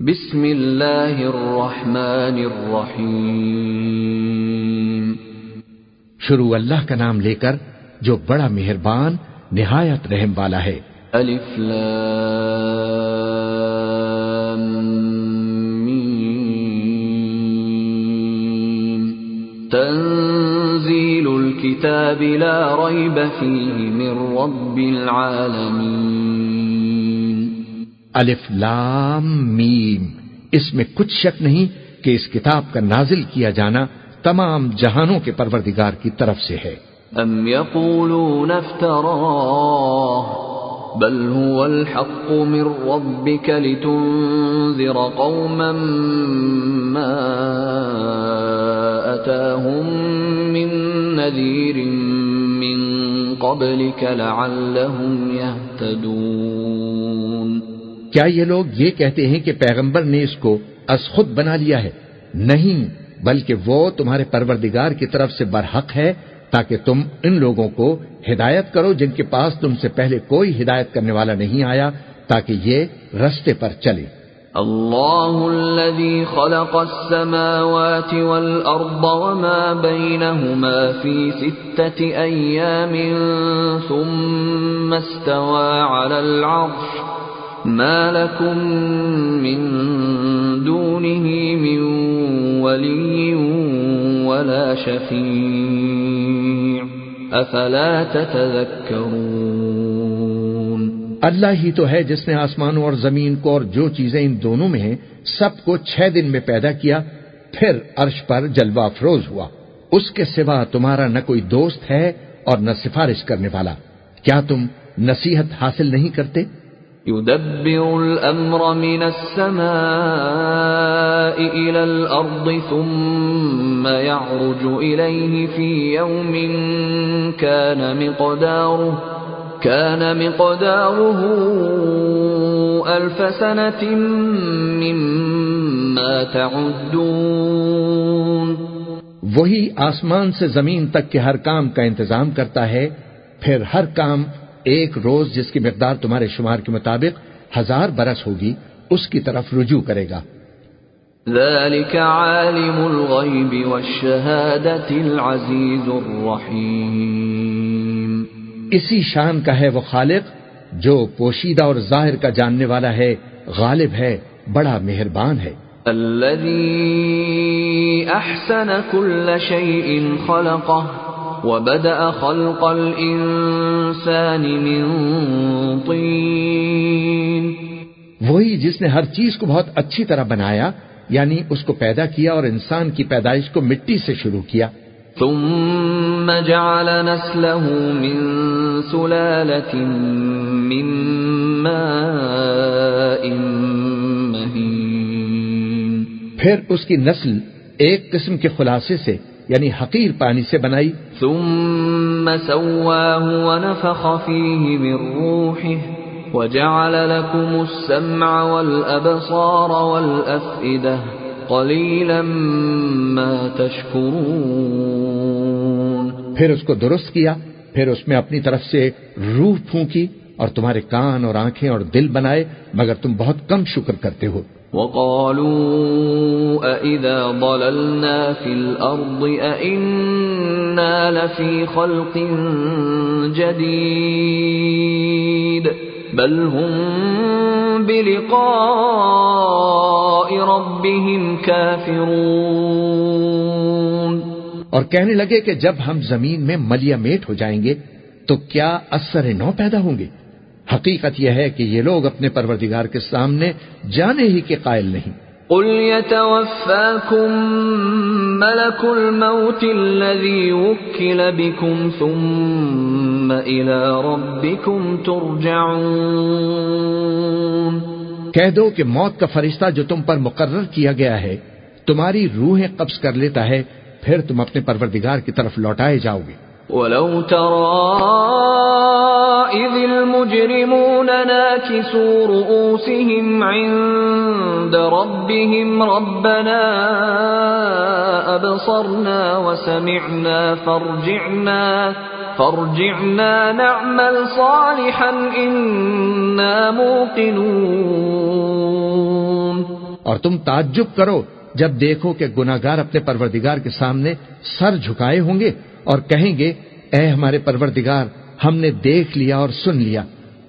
بسم اللہ الرحمن الرحیم۔ شروع اللہ کا نام لے کر جو بڑا مہربان نہایت رحم والا ہے۔ الف لام میم۔ تنزیل الكتاب لا ریب فیہ من رب العالمین۔ الف لام میم۔ اس میں کچھ شک نہیں کہ اس کتاب کا نازل کیا جانا تمام جہانوں کے پروردگار کی طرف سے ہے۔ ام یقولون افتراه بل هو الحق من ربك لتنذر قوما ما اتاهم من نذير من قبلك لعلهم يهتدون کیا یہ لوگ یہ کہتے ہیں کہ پیغمبر نے اس کو از خود بنا لیا ہے؟ نہیں، بلکہ وہ تمہارے پروردگار کی طرف سے برحق ہے تاکہ تم ان لوگوں کو ہدایت کرو جن کے پاس تم سے پہلے کوئی ہدایت کرنے والا نہیں آیا تاکہ یہ رستے پر چلے۔ اللہ الذي خلق السماوات والأرض وما بينهما في ستة أيام ثم استوى على العرش۔ ما لكم من دونه من ولي ولا شفيع أفلا تتذكرون اللہ ہی تو ہے جس نے آسمانوں اور زمین کو اور جو چیزیں ان دونوں میں ہیں سب کو چھ دن میں پیدا کیا، پھر عرش پر جلوہ افروز ہوا۔ اس کے سوا تمہارا نہ کوئی دوست ہے اور نہ سفارش کرنے والا۔ کیا تم نصیحت حاصل نہیں کرتے؟ يدبر الأمر من السماء إلى الأرض ثم يعرج إليه في يوم كان مقداره كان مقداره ألف سنة مما تعدون وہی آسمان سے زمین تک کے ہر کام کا انتظام کرتا ہے، پھر ہر کام ایک روز جس کی مقدار تمہارے شمار کے مطابق ہزار برس ہوگی اس کی طرف رجوع کرے گا۔ ذلك عالم الغيب والشهادة العزيز الرحيم اسی شان کا ہے وہ خالق جو پوشیدہ اور ظاہر کا جاننے والا ہے غالب ہے بڑا مہربان ہے۔ الذي أحسن كل شيء خلقه وبدأ خلق الإنسان من طين۔ وہی جس نے ہر چیز کو بہت اچھی طرح بنایا یعنی اس کو پیدا کیا اور انسان کی پیدائش کو مٹی سے شروع کیا۔ ثم جعل نسله من سلالة من ماء مهين۔ پھر اس کی نسل ایک قسم کے خلاصے سے یعنی حقیر پانی سے بنائی۔ ثم سواه ونفخ فيه من روحه وجعل لكم السمع والأبصار والأفئدة قليلا ما تشكرون پھر اس کو درست کیا، پھر اس میں اپنی طرف سے روح پھونکی اور تمہارے کان اور آنکھیں اور دل بنائے، مگر تم بہت کم شکر کرتے ہو۔ وقالوا أئذا ضللنا في الأرض أئنا لفي خلق جديد بل هم بلقاء ربهم كافرون اور کہنے لگے کہ جب ہم زمین میں ملیا میٹ ہو جائیں گے تو کیا اثر نو پیدا ہوں گے؟ حقیقت یہ ہے کہ یہ لوگ اپنے پروردگار کے سامنے جانے ہی کے قائل نہیں۔ قل يتوفاكم ملك الموت الذي وكل بكم ثم إلى ربكم ترجعون۔ کہہ دو کہ موت کا فرشتہ جو تم پر مقرر کیا گیا ہے تمہاری روحیں قبض کر لیتا ہے پھر تم اپنے پروردگار کی طرف لوٹائے جاؤ گے۔ ولو ترى إذ المجرمون ناكسوا رؤوسهم عند ربهم ربنا أبصرنا وسمعنا فارجعنا فارجعنا نعمل صالحا إنا موقنون۔ اور تم تعجب کرو جب دیکھو کہ گناگار اپنے پروردگار کے سامنے سر جھکائے ہوں گے اور کہیں گے، اے ہمارے پروردگار ہم نے دیکھ لیا اور سن لیا۔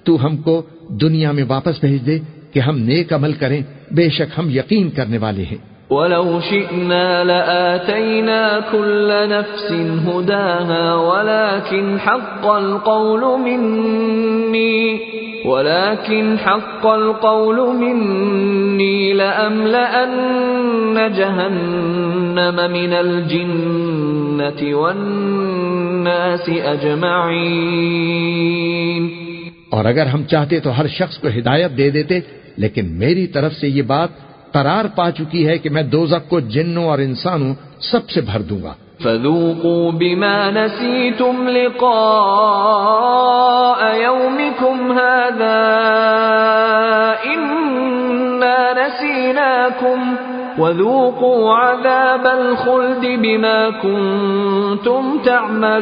تو ہم کو دنیا میں واپس بھیج دے کہ ہم نیک عمل کریں۔ بے شک ہم یقین کرنے والے ہیں۔ ولو شئنا لآتينا كل نفس هداها ولكن حق القول مني، ولكن حق القول مني لأملأن جهنم من الجنة والناس أجمعين. اور اگر ہم چاہتے تو ہر شخص کو ہدایت دے دیتے لیکن میری طرف سے یہ بات قرار پا چکی ہے کہ میں دوزک کو جنوں اور انسانوں سب سے بھر دوں گا۔ فذوقوا بما نسيتم لقاء وذوقوا عذاب الخلد بما كنتم تعملون.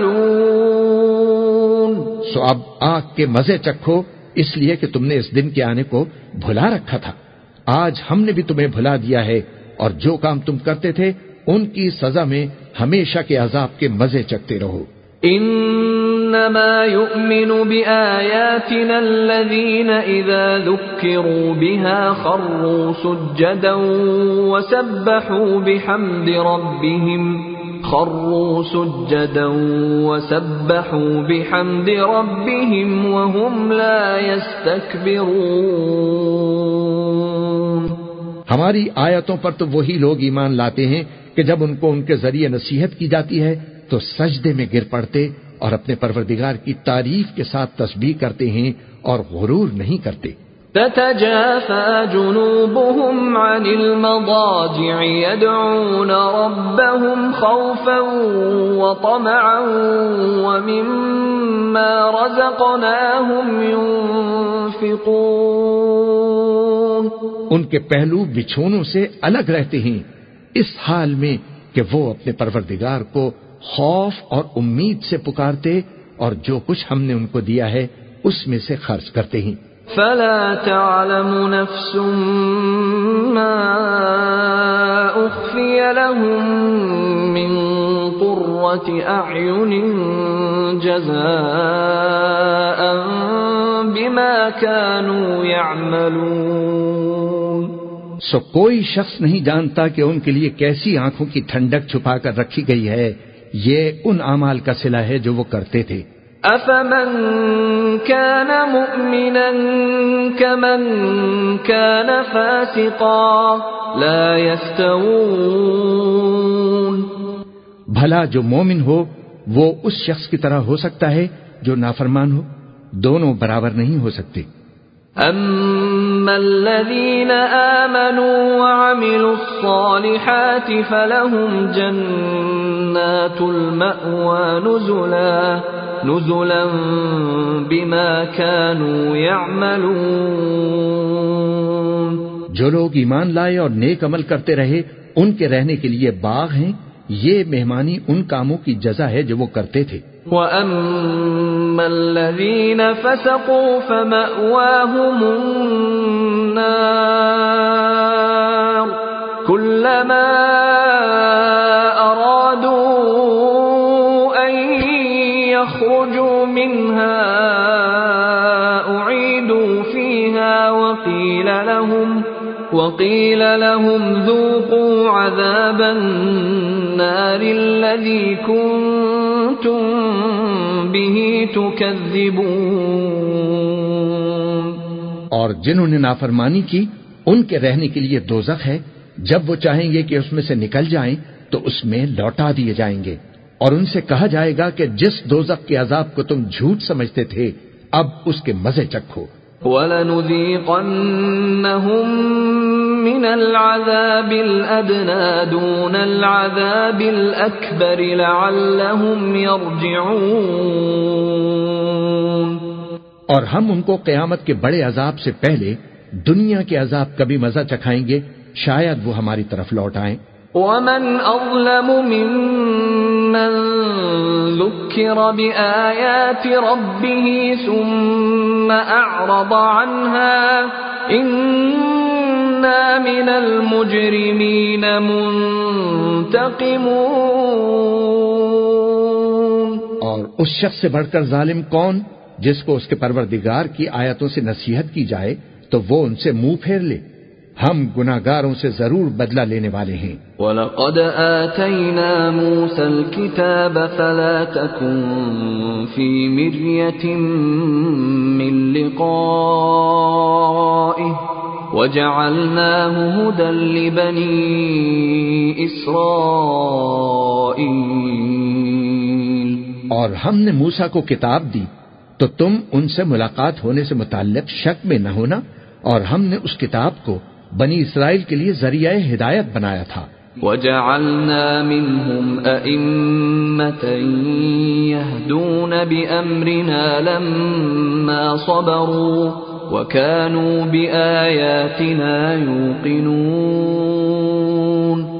سو اب آگ کے مزے چکھو اس لیے کہ تم نے اس دن کے آنے کو بھلا رکھا تھا۔ آج ہم نے بھی تمہیں بھلا دیا ہے اور جو کام تم کرتے تھے ان کی سزا میں ہمیشہ کے عذاب کے مزے چکتے رہو۔ انما يؤمن بآياتنا الذين اذا ذكروا بها خروا سجدا وسبحوا بحمد ربهم خروا سجدا وسبحوا بحمد ربهم وهم لا يستكبرون ہماری آیتوں پر تو وہی لوگ ایمان لاتے ہیں کہ جب ان کو ان کے ذریعے نصیحت کی جاتی ہے تو سجدے میں گر پڑتے اور اپنے پروردگار کی تعریف کے ساتھ تسبیح کرتے ہیں اور غرور نہیں کرتے۔ تتجافى جنوبهم عن المضاجع يدعون ربهم خوفا وطمعا ومما رزقناهم ينفقون۔ ان کے پہلو بچھونوں سے الگ رہتے ہیں۔ اس حال میں کہ وہ اپنے پروردگار کو خوف اور امید سے پکارتے اور جو کچھ ہم نے ان کو دیا ہے اس میں سے خرچ کرتے ہیں۔ فلا تعلم نفس ما أخفي لهم من قرة أعين جزاء بما كانوا يعملون۔ سو کوئی شخص نہیں جانتا کہ ان کے لیے کیسی آنکھوں کی ٹھنڈک چھپا کر رکھی گئی ہے۔ یہ ان اعمال کا صلہ ہے جو وہ کرتے تھے۔ افمن كان مؤمنا كمن كان فاسقا لا يستوون بھلا جو مومن ہو وہ اس شخص کی طرح ہو سکتا ہے جو نافرمان ہو دونوں برابر نہیں ہو سکتے۔ اما الذين امنوا وعملوا الصالحات فلهم جنات المأوى نزلا نزلا بما كانوا يعملون. جو لوگ ایمان لائے اور نیک عمل کرتے رہے ان کے رہنے کے لیے باغ ہیں یہ مہمانی ان کاموں کی جزا ہے جو وہ کرتے تھے۔ وَأَمَّا الَّذِينَ فَسَقُوا فَمَأْوَاهُمُ النَّارُ كُلَّمَا أَرَادُوا يَخْرُجُوا مِنْهَا أُعِيدُوا فِيهَا وَقِيلَ لَهُمْ وقيل لهم ذوقوا عذاب النار الذي كنتم به تكذبون. اور جنہوں نے نافرمانی کی، ان کے رہنے کے لیے دوزخ ہے۔ جب وہ چاہیں گے کہ اس میں سے نکل جائیں، تو اس میں لوٹا دیے جائیں گے۔ اور ان سے کہا جائے گا کہ جس دوزخ کے عذاب کو تم جھوٹ سمجھتے تھے اب اس کے مزے چکھو۔ وَلَنُذِيقَنَّهُم مِّنَ الْعَذَابِ الْأَدْنَىٰ دُونَ الْعَذَابِ الْأَكْبَرِ لَعَلَّهُمْ يَرْجِعُونَ۔ اور ہم ان کو قیامت کے بڑے عذاب سے پہلے دنیا کے عذاب کا بھی مزہ چکھائیں گے شاید وہ ہماری طرف لوٹ آئیں۔ ومن أظلم ممن ذكر بآيات ربه ثم أعرض عنها إنا إنا من المجرمين منتقمون. اور اس شخص سے بڑھ کر ظالم کون جس کو اس کے پروردگار کی آیتوں سے نصیحت کی جائے تو وہ ان سے منہ پھیر لے۔ ہم گناگاروں سے ضرور بدلہ لینے والے ہیں۔ وَلَقَدْ آتَيْنَا مُوسَى الْكِتَابَ فَلَا تَكُنْ فِي مِرْيَةٍ مِّن لِقَائِهِ وَجَعَلْنَاهُ هُدًى لِبَنِي إِسْرَائِيلِ۔ اور ہم نے موسا کو کتاب دی تو تم ان سے ملاقات ہونے سے متعلق شک میں نہ ہونا اور ہم نے اس کتاب کو بنی اسرائیل کے لیے ذریعہ ہدایت بنایا تھا۔ وَجَعَلْنَا مِنْهُمْ أَئِمَّةً يَهْدُونَ بِأَمْرِنَا لَمَّا صَبَرُوا وَكَانُوا بِآيَاتِنَا يُوقِنُونَ۔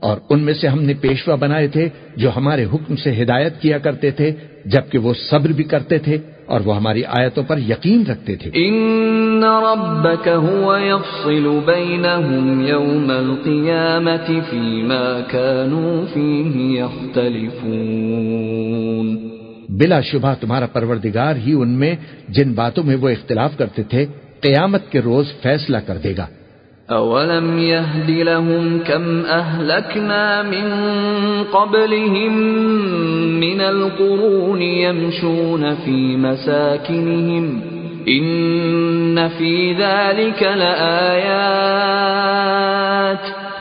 اور ان میں سے ہم نے پیشوا بنائے تھے جو ہمارے حکم سے ہدایت کیا کرتے تھے جبکہ وہ صبر بھی کرتے تھے۔ اور وہ ہماری آیتوں پر یقین رکھتے تھے۔ ان ربك هو يفصل بينهم يوم القيامة فيما كانوا فيه يختلفون۔ بلا شبہ تمہارا پروردگار ہی ان میں جن باتوں میں وہ اختلاف کرتے تھے قیامت کے روز فیصلہ کر دے گا۔ اولم يهد لهم كم اهلكنا من قبلهم من القرون يمشون في مساكنهم ان في ذلك لآيات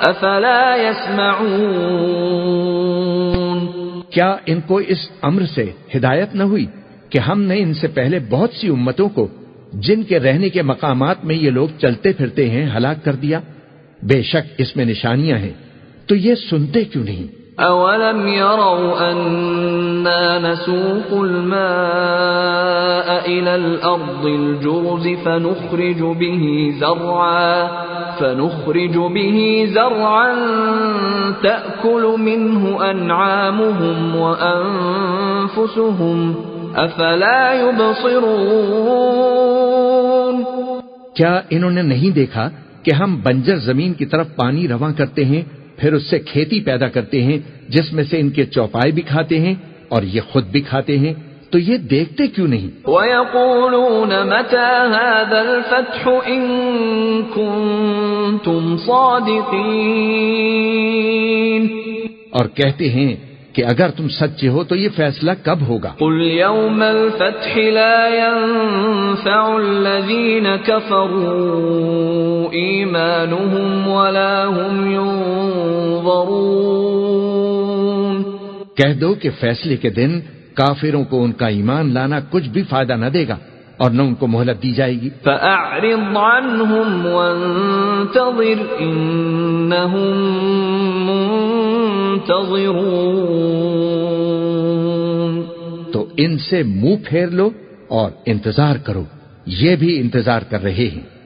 افلا يسمعون کیا ان کو اس امر سے ہدایت نہ ہوئی کہ ہم نے ان سے پہلے بہت سی امتوں کو جن کے رہنے کے مقامات میں یہ لوگ چلتے پھرتے ہیں، ہلاک کر دیا۔ بے شک اس میں نشانیاں ہیں۔ تو یہ سنتے کیوں نہیں؟ اولم يروا اننا نسوق الماء الى الارض الجرز فنخرج به زرعا، فنخرج به زرعا تاكل منه انعامهم وانفسهم افلا يبصرون کیا انہوں نے نہیں دیکھا کہ ہم بنجر زمین کی طرف پانی رواں کرتے ہیں پھر اس سے کھیتی پیدا کرتے ہیں جس میں سے ان کے چوپائے بھی کھاتے ہیں اور یہ خود بھی کھاتے ہیں؟ تو یہ دیکھتے کیوں نہیں؟ وَيَقُولُونَ مَتَى هَذَا الْفَتْحُ إِن كُنتُمْ صَادِقِينَ؟ اور کہتے ہیں کہ اگر تم سچے ہو تو یہ فیصلہ کب ہوگا؟ قل يوم الفتح لا ينفع الذين كفروا ایمانهم ولا هم ينظرون۔ کہہ دو کہ فیصلے کے دن کافروں کو ان کا ایمان لانا کچھ بھی فائدہ نہ دے گا اور نہ ان کو مہلت دی جائے گی۔ فَأَعْرِضْ عَنْهُمْ وَانْتَظِرْ إِنَّهُمْ منتظرون تو ان سے منہ پھیر لو اور انتظار کرو، یہ بھی انتظار کر رہے ہیں۔